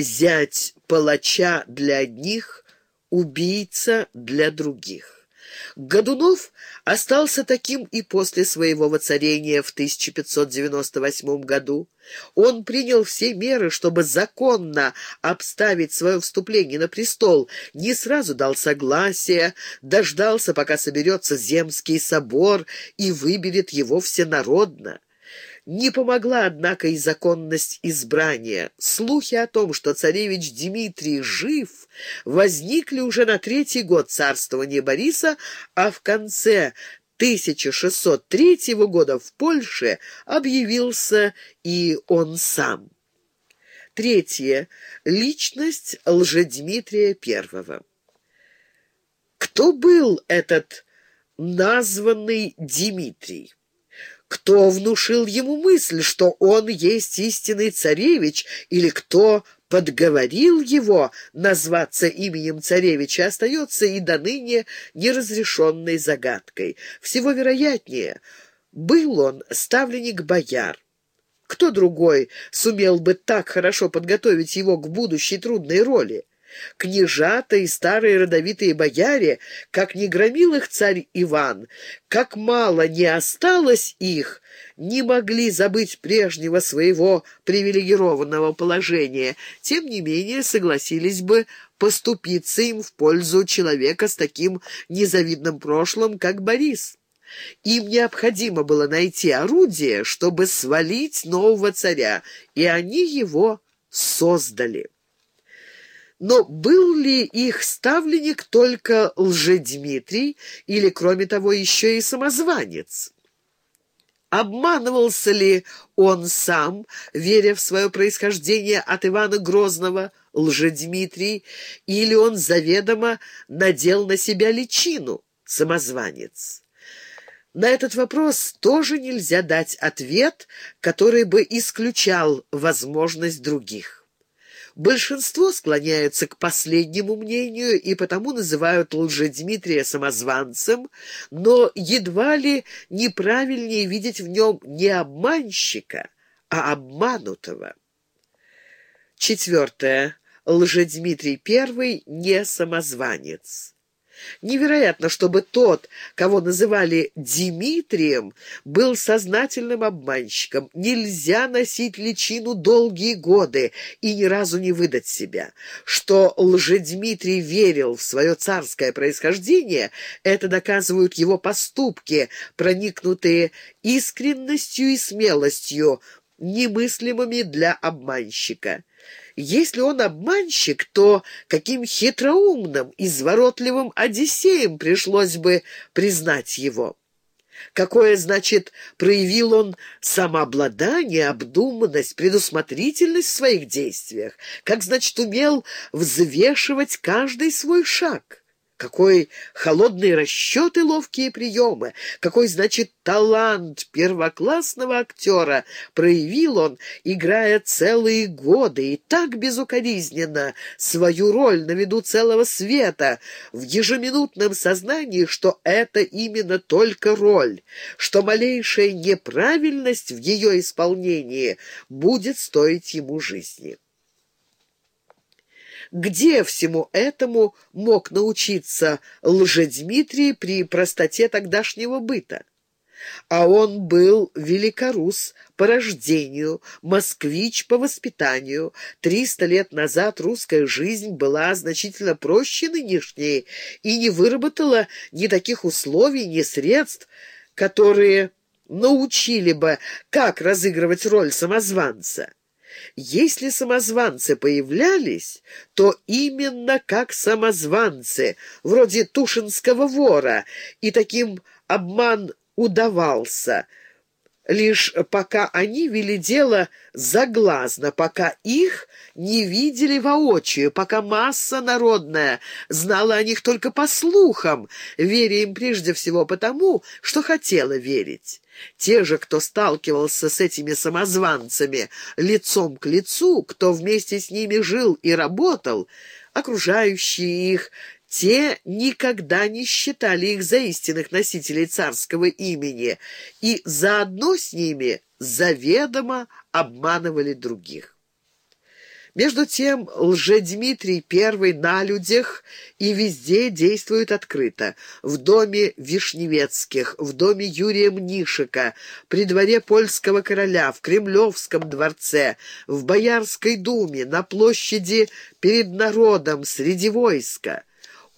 зять палача для одних, убийца для других. Годунов остался таким и после своего воцарения в 1598 году. Он принял все меры, чтобы законно обставить свое вступление на престол, не сразу дал согласие, дождался, пока соберется Земский собор и выберет его всенародно. Не помогла, однако, и законность избрания. Слухи о том, что царевич Дмитрий жив, возникли уже на третий год царствования Бориса, а в конце 1603 года в Польше объявился и он сам. Третье. Личность Лжедмитрия I. Кто был этот названный Дмитрий? Кто внушил ему мысль, что он есть истинный царевич, или кто подговорил его назваться именем царевича, остается и до ныне неразрешенной загадкой. Всего вероятнее, был он ставленник бояр. Кто другой сумел бы так хорошо подготовить его к будущей трудной роли? Княжата и старые родовитые бояре, как не громил их царь Иван, как мало не осталось их, не могли забыть прежнего своего привилегированного положения, тем не менее согласились бы поступиться им в пользу человека с таким незавидным прошлым, как Борис. Им необходимо было найти орудие, чтобы свалить нового царя, и они его создали. Но был ли их ставленник только лжедмитрий или, кроме того, еще и самозванец? Обманывался ли он сам, веря в свое происхождение от Ивана Грозного, лжедмитрий, или он заведомо надел на себя личину, самозванец? На этот вопрос тоже нельзя дать ответ, который бы исключал возможность других. Большинство склоняются к последнему мнению и потому называют Лжедмитрия самозванцем, но едва ли неправильнее видеть в нем не обманщика, а обманутого. Четвертое. Лжедмитрий I не самозванец. Невероятно, чтобы тот, кого называли Дмитрием, был сознательным обманщиком. Нельзя носить личину долгие годы и ни разу не выдать себя. Что лжедмитрий верил в свое царское происхождение, это доказывают его поступки, проникнутые искренностью и смелостью, немыслимыми для обманщика. Если он обманщик, то каким хитроумным, изворотливым Одиссеем пришлось бы признать его. Какое, значит, проявил он самообладание, обдуманность, предусмотрительность в своих действиях? Как, значит, умел взвешивать каждый свой шаг? Какой холодные расчеты, ловкие приемы, какой, значит, талант первоклассного актера проявил он, играя целые годы и так безукоризненно свою роль на виду целого света, в ежеминутном сознании, что это именно только роль, что малейшая неправильность в ее исполнении будет стоить ему жизни. Где всему этому мог научиться Лжедмитрий при простоте тогдашнего быта? А он был великорус по рождению, москвич по воспитанию. Триста лет назад русская жизнь была значительно проще нынешней и не выработала ни таких условий, ни средств, которые научили бы, как разыгрывать роль самозванца. Если самозванцы появлялись, то именно как самозванцы, вроде Тушинского вора, и таким обман удавался – лишь пока они вели дело заглазно, пока их не видели воочию, пока масса народная знала о них только по слухам, веря им прежде всего потому, что хотела верить. Те же, кто сталкивался с этими самозванцами лицом к лицу, кто вместе с ними жил и работал, окружающие их те никогда не считали их за истинных носителей царского имени и заодно с ними заведомо обманывали других. Между тем лжедмитрий I на людях и везде действует открыто. В доме Вишневецких, в доме Юрия Мнишика, при дворе польского короля, в Кремлевском дворце, в Боярской думе, на площади перед народом, среди войска.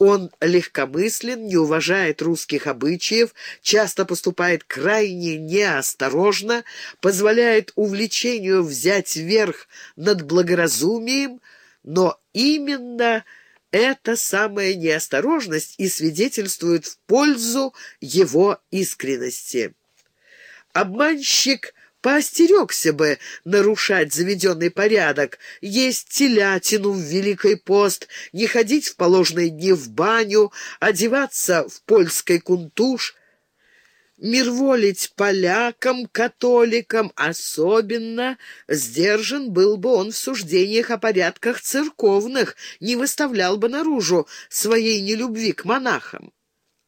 Он легкомыслен, не уважает русских обычаев, часто поступает крайне неосторожно, позволяет увлечению взять верх над благоразумием, но именно эта самая неосторожность и свидетельствует в пользу его искренности. Обманщик поостерегся бы нарушать заведенный порядок, есть телятину в Великий пост, не ходить в положенные дни в баню, одеваться в польской кунтуш, мирволить полякам, католикам, особенно сдержан был бы он в суждениях о порядках церковных, не выставлял бы наружу своей нелюбви к монахам.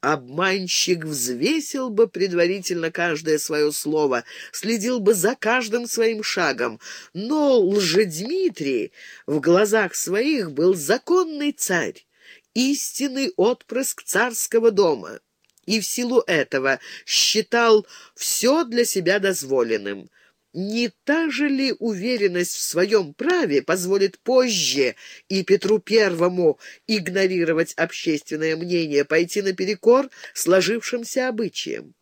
Обманщик взвесил бы предварительно каждое свое слово, следил бы за каждым своим шагом, но лжедмитрий в глазах своих был законный царь, истинный отпрыск царского дома, и в силу этого считал все для себя дозволенным — не та же ли уверенность в своем праве позволит позже и Петру Первому игнорировать общественное мнение, пойти наперекор сложившимся обычаям?